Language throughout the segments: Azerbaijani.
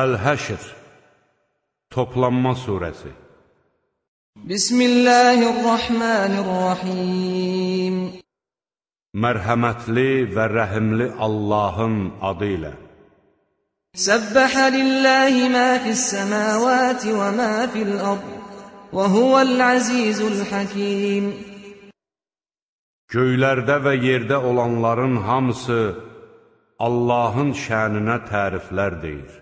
Əl-Həşr Toplanma Suresi. Bismillahirrahmanirrahim. Mərhəmətli və rəhimli Allahın adı ilə. Səbbəhə lillahi ma fis-səmavati və ma fil-ard və huvəl-əzizul hakim Göylərdə və yerdə olanların hamısı Allahın şəninə təriflər deyir.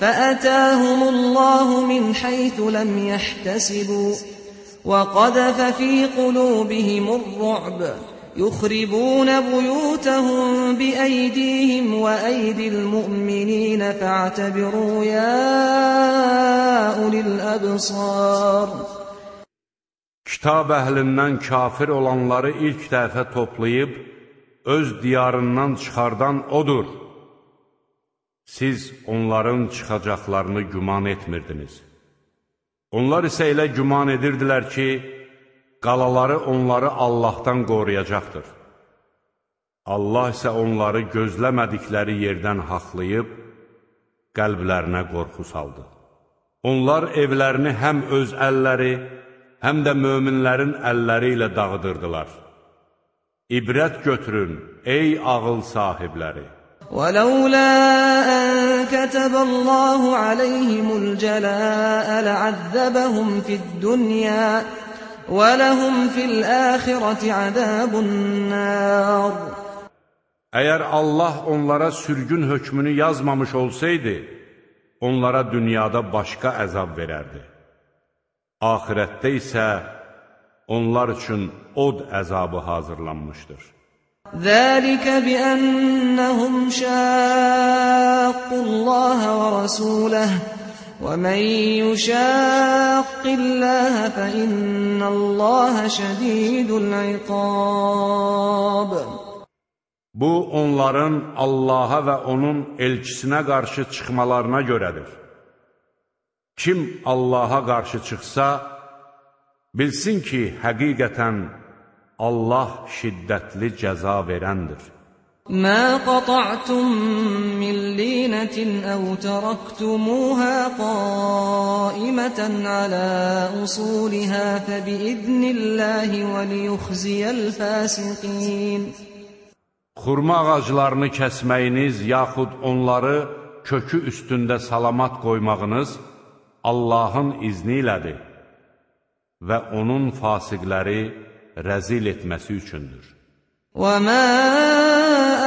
فَأَتَاهُمُ اللَّهُ مِنْ حَيْثُ لَمْ يَحْتَسِبُوا وَقَذَفَ فِي قُلُوبِهِمُ الرُّعْبَ يُخْرِبُونَ بُيُوتَهُم بِأَيْدِيهِمْ وَأَيْدِي الْمُؤْمِنِينَ فَاعْتَبِرُوا يَا أُولِي الْأَبْصَارِ Kitab əhlindən kafir olanları ilk dəfə toplayıb, öz diyarından çıxardan odur. Siz onların çıxacaqlarını güman etmirdiniz. Onlar isə elə güman edirdilər ki, qalaları onları Allahdan qoruyacaqdır. Allah isə onları gözləmədikləri yerdən haqlayıb, qəlblərinə qorxu saldı. Onlar evlərini həm öz əlləri, həm də möminlərin əlləri ilə dağıdırdılar. İbrət götürün, ey ağıl sahibləri! وَلَوْلَا أَن كَتَبَ اللَّهُ عَلَيْهِمُ الْجَلَاءَ لَعَذَّبَهُمْ فِي الدُّنْيَا وَلَهُمْ فِي الْآخِرَةِ عَذَابُ النَّارِ Əgər Allah onlara sürgün hökmünü yazmamış olsaydı, onlara dünyada başqa əzab verərdi. Ahirətdə isə onlar üçün od əzabı hazırlanmışdır. ذَلِكَ بِأَنَّهُمْ شَاقُّوا اللَّهَ وَرَسُولَهُ وَمَن يُشَاقِّ اللَّهَ فَإِنَّ اللَّهَ شَدِيدُ الْعِقَابِ Bu, onların Allaha və onun elçisinə qarşı çıxmalarına görədir. Kim Allaha qarşı çıxsa, bilsin ki, həqiqətən Allah şiddətli cəza verəndir. مَا قَطَعْتُم مِّن لِّينَةٍ أَوْ تَرَكْتُمُوهَا قَائِمَةً عَلَىٰ أُصُولِهَا فَبِإِذْنِ اللَّهِ وَلِيُخْزِيَ الْفَاسِقِينَ Xurma ağaclarını kəsməyiniz, yaxud onları kökü üstündə salamat qoymağınız Allahın izni ilədir və onun fasiqləri rəzil etməsi üçündür. وَمَا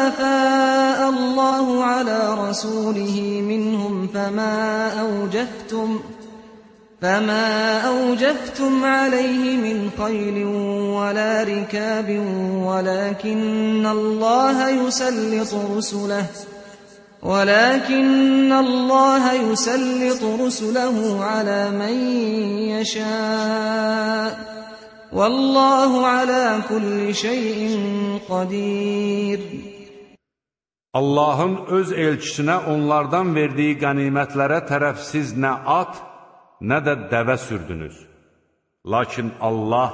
أَفَاءَ اللَّهُ عَلَىٰ رَسُولِهِ مِنْهُمْ فَمَا أَوْجَفْتُمْ فَمَا أَوْجَفْتُمْ عَلَيْهِ مِنْ خَيْلٍ وَلَا رِكَابٍ وَلَكِنَّ اللَّهَ يُسَلِّطُ رُسُلَهُ وَلَكِنَّ اللَّهَ يُسَلِّطُ رُسُلَهُ عَلَىٰ مَن يَشَاءُ Vallahu ala kulli şeyin qadir. Allahın öz elçisinə onlardan verdiyi qənimətlərə tərəfsiz nə at, nə də dəvə sürdünüz. Lakin Allah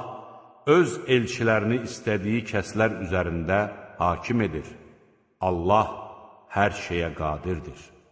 öz elçilərini istədiyi kəslər üzərində hakim edir. Allah hər şeyə qadirdir.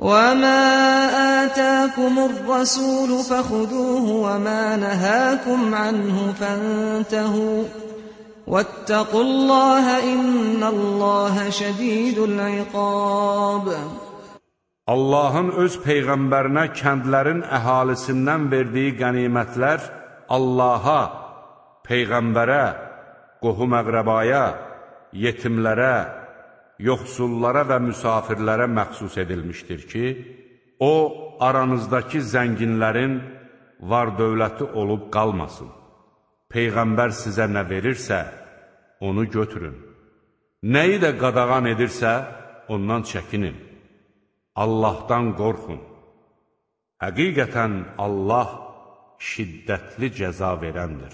وَمَا آتَاكُمُ الرَّسُولُ فَخُذُوهُ وَمَا نَهَاكُمْ عَنْهُ فَانتَهُوا ۚ وَاتَّقُوا اللَّهَ ۖ إِنَّ اللَّهَ شَدِيدُ الْعِقَابِ Allahın öz Peyğəmbərinə kəndlərin əhalisindən verdiyi qənimətlər Allaha, Peyğəmbərə, qohum əqrəbaya, yetimlərə, yoxsullara və müsafirlərə məxsus edilmişdir ki, o, aranızdakı zənginlərin var dövləti olub qalmasın. Peyğəmbər sizə nə verirsə, onu götürün. Nəyi də qadağan edirsə, ondan çəkinin. Allahdan qorxun. Həqiqətən Allah şiddətli cəza verəndir.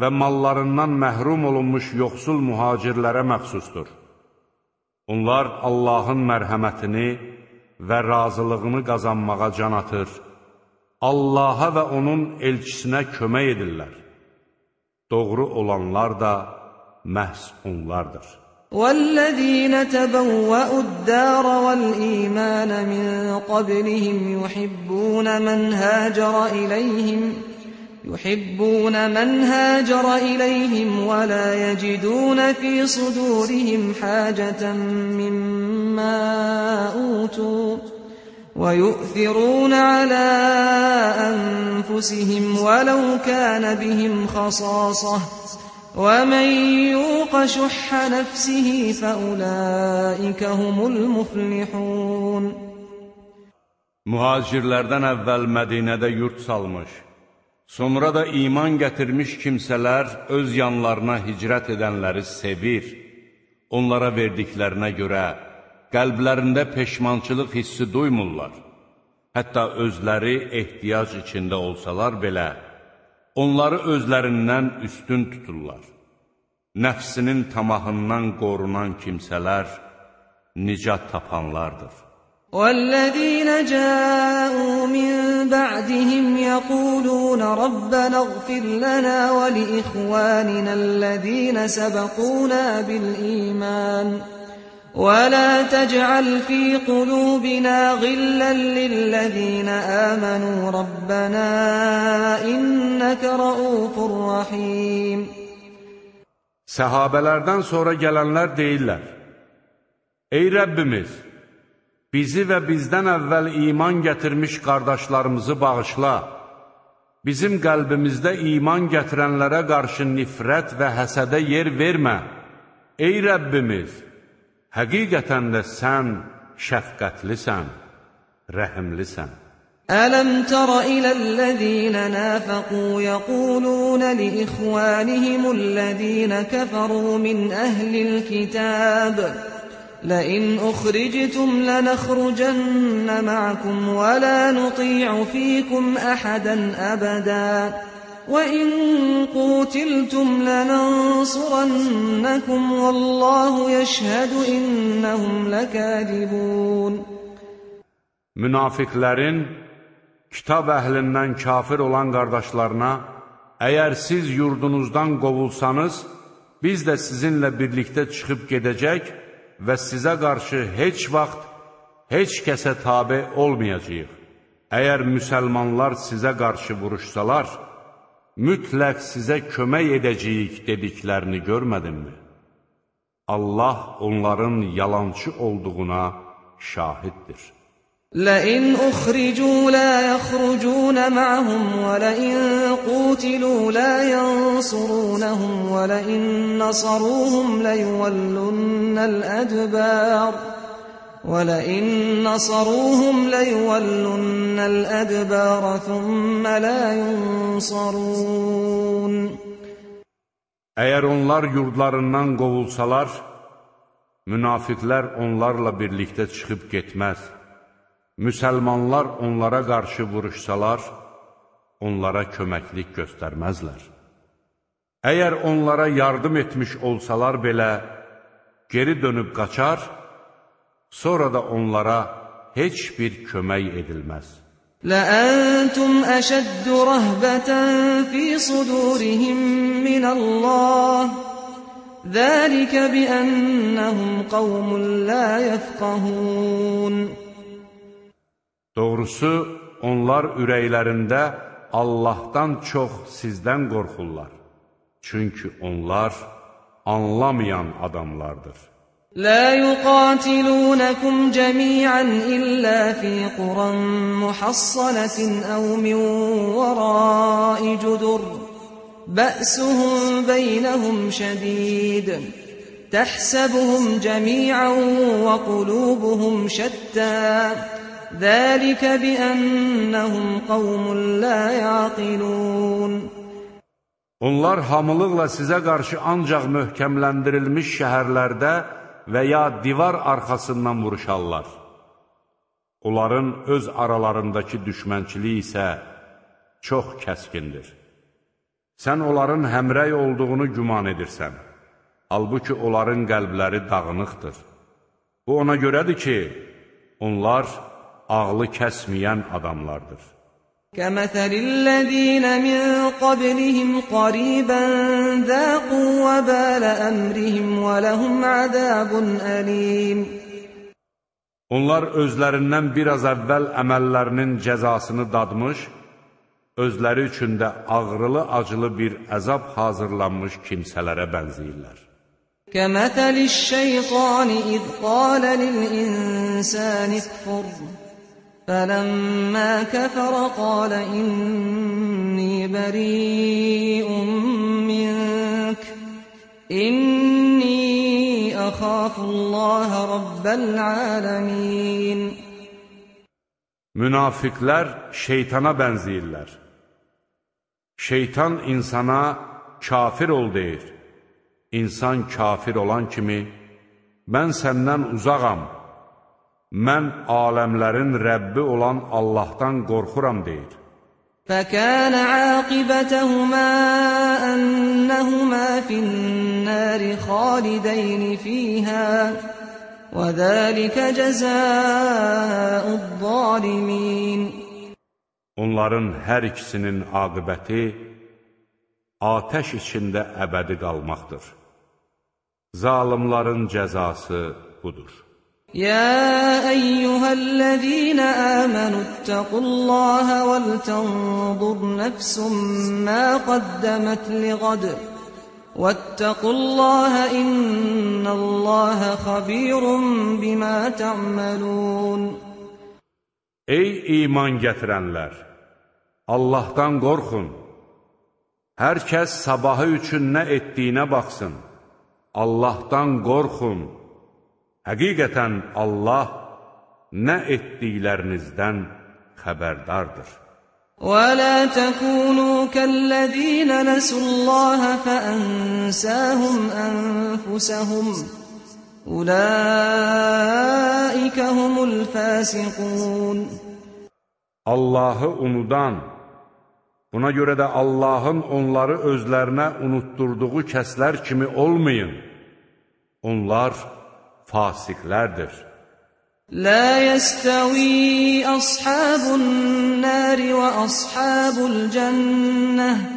və mallarından məhrum olunmuş yoxsul mühacirlərə məxsusdur. Onlar Allahın mərhəmətini və razılığını qazanmağa can atır, Allaha və onun elçisinə kömək edirlər. Doğru olanlar da məhz onlardır. وَالَّذِينَ تَبَوَّأُوا الدَّارَ وَالْإِيمَانَ مِنْ قَبْلِهِمْ يُحِبُّونَ مَنْ هَاجَرَ إِلَيْهِمْ يحبون من هاجر إليهم ولا يجدون في صدورهم حاجة مما أوتوا ويؤثرون على أنفسهم ولو كان بهم خصاصة ومن يوق شح نفسه فأولئك هم المفلحون Mühacirlərdən əvvəl Mədinədə yurt salmış. Sonra da iman gətirmiş kimsələr öz yanlarına hicrət edənləri sevir, onlara verdiklərinə görə qəlblərində peşmançılıq hissi duymurlar. Hətta özləri ehtiyac içində olsalar belə, onları özlərindən üstün tuturlar. Nəfsinin tamahından qorunan kimsələr nicat tapanlardır. والذين جاءوا من بعدهم يقولون ربنا اغفر لنا ولإخواننا الذين سبقونا بالإيمان ولا تجعل في قلوبنا غلا للذين آمنوا ربنا إنك رؤوف رحيم Səhabələrdən sonra gələnlər deyirlər, Ey Rəbbimiz! Bizi və bizdən əvvəl iman gətirmiş qardaşlarımızı bağışla. Bizim qəlbimizdə iman gətirənlərə qarşı nifrət və həsədə yer vermə. Ey Rəbbimiz, həqiqətən də sən şəfqətlisən, rəhimlisən. Ələm tərə iləl-ləzīnə nəfəqū yəqulūnə li-ixvanihimul-ləzīnə kəfərū min əhlil-kitəb. لئن أخرجتم لنخرجن معكم ولا نطيع فيكم أحدا أبدا وإن قوتلتم لننصرنكم والله يشهد إنهم لكاذبون Münafiqlərin kitab əhlindən kafir olan qardaşlarına, əgər siz yurdunuzdan qovulsanız, biz də sizinlə birlikdə çıxıb gedəcək və sizə qarşı heç vaxt heç kəsə tabe olmayacaq. Əgər müsəlmanlar sizə qarşı vuruşsalar, mütləq sizə kömək edəcəyik dediklərini görmədinmi? Allah onların yalançı olduğuna şahiddir. لئن أخرجوا لا يخرجون معهم ولئن قوتلوا لا ينصرونهم ولئن نصروهم ليولن الأدبار ولئن نصروهم ليولن الأدبار ثم لا ينصرون Əgər onlar yurdlarından qovulsalar, münafiqlər onlarla birlikdə çıxıb getməz. müsəlmanlar onlara qarşı vuruşsalar, onlara köməklik göstərməzlər. Əgər onlara yardım etmiş olsalar belə, geri dönüb qaçar, sonra da onlara heç bir kömək edilməz. لأنتم أشد رهبة في صدورهم من الله ذلك بأنهم قوم لا يفقهون Doğrusu, onlar ürəklərində Allahdan çox sizdən qorxurlar. Çünki onlar anlamayan adamlardır. لا يقاتلونكم جميعا إلا في قرى محصنة أو من وراء جدر بأسهم بينهم شديد تحسبهم جميعا وقلوبهم شتى ذلك بأنهم قوم لا يعقلون Onlar hamılıqla sizə qarşı ancaq möhkəmləndirilmiş şəhərlərdə və ya divar arxasından vuruşarlar. Onların öz aralarındakı düşmənçiliyi isə çox kəskindir. Sən onların həmrəy olduğunu güman edirsən. Halbuki onların qəlbləri dağınıqdır. Bu ona görədir ki, onlar ağlı kəsməyən adamlardır. Kəməsəlillezîne min qablihim qariban zaqu və bala əmrihim və lahum azabun alim. Onlar özlərindən biraz əvvəl əməllərinin cəzasını dadmış, özləri üçün də ağrılı-acılı bir əzab hazırlanmış kimsələrə bənzəyirlər. Kəməsəliş şeytani iz qala lil insani kfur فلما كفر قال إني بريء منك إني أخاف الله رب العالمين Münafiqlər şeytana bənzəyirlər. Şeytan insana kafir ol deyir. İnsan kafir olan kimi, mən səndən uzağam, mən aləmlərin Rəbbi olan Allahdan qorxuram deyir. فكان عاقبتهما أنهما في النار خالدين فيها وذلك جزاء الظالمين Onların hər ikisinin aqibəti atəş içində əbədi qalmaqdır. Zalimların cəzası budur. يا أيها الذين آمنوا اتقوا الله ولتنظر نفس ما قدمت لغد واتقوا الله إن الله خبير بما تعملون Ey iman gətirənlər! Allahdan qorxun. Hər kəs sabahı üçün nə etdiyinə baxsın. Allahdan qorxun. Həqiqətən Allah nə etdiklərinizdən xəbərdardır. ولا تكونوا كالذين نسوا الله فأنساهم أنفسهم أولئك هم الفاسقون Allahı unudan, buna görə də Allahın onları özlərinə unutturduğu kəslər kimi olmayın. Onlar fasiqlərdir. لا يستوي أصحاب النار وأصحاب الجنة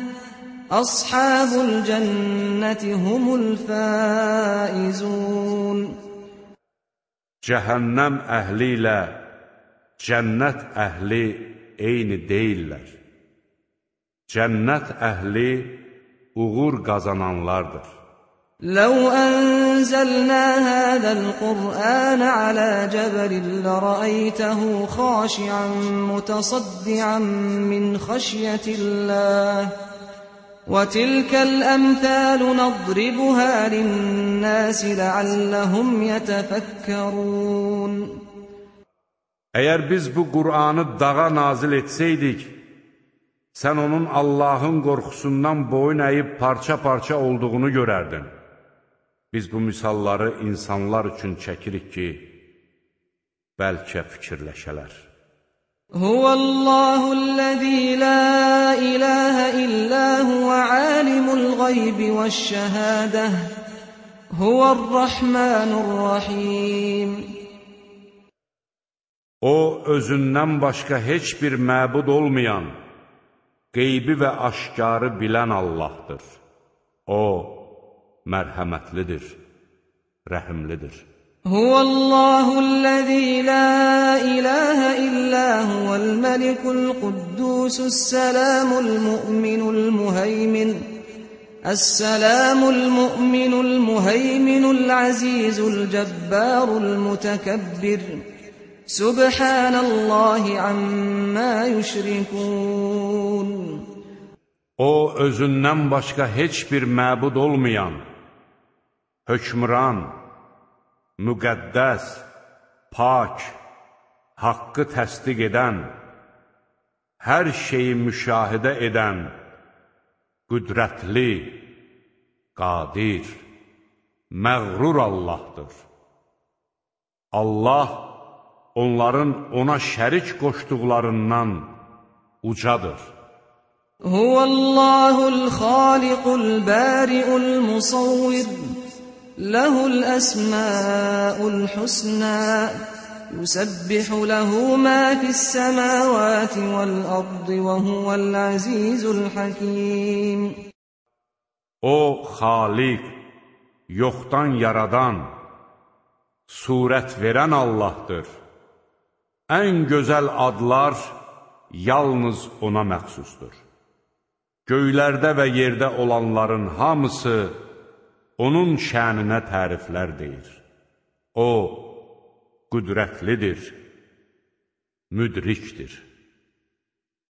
أصحاب الجنة هم الفائزون Cəhənnəm əhli ilə cənnət əhli eyni deyillər. Cənnət əhli uğur qazananlardır. لو أنزلنا هذا القرآن على جبل لرأيته خاشعا متصدعا من خشية الله وتلك الأمثال نضربها للناس لعلهم يتفكرون Əgər biz bu Qur'anı dağa nazil etsəydik, sən onun Allahın qorxusundan boyun əyib parça-parça olduğunu görərdin. Biz bu misalları insanlar üçün çəkirik ki, bəlkə fikirləşələr. Huvallahu'l-lezî lâ ilâhe illâ huve âlimul gaybi veş-şehâdeh. Huvarrahmanurrahim. O özündən başqa heç bir məbud olmayan, qeybi və aşkarı bilən Allahdır. O mərhəmətlidir, rəhimlidir. هو الله الذي لا إله إلا هو الملك القدوس السلام المؤمن المهيمن. السلام المؤمن المهيمن العزيز الجبار المتكبر. سبحان الله عما يشركون. O, özündən başqa heç bir məbud olmayan, hökmran, müqəddəs, pak, haqqı təsdiq edən, hər şeyi müşahidə edən, qüdrətli, qadir, məğrur Allahdır. Allah onların ona şərik qoşduqlarından ucadır. Huvallahul xaliqul bari'ul musawwir له الأسماء الحسنى يسبح له ما في السماوات والأرض وهو العزيز الحكيم O Xaliq, yoxdan yaradan, surət verən Allahdır. Ən gözəl adlar yalnız ona məxsusdur. Göylərdə və yerdə olanların hamısı onun şəninə təriflər deyir. O, qüdrətlidir, müdrikdir.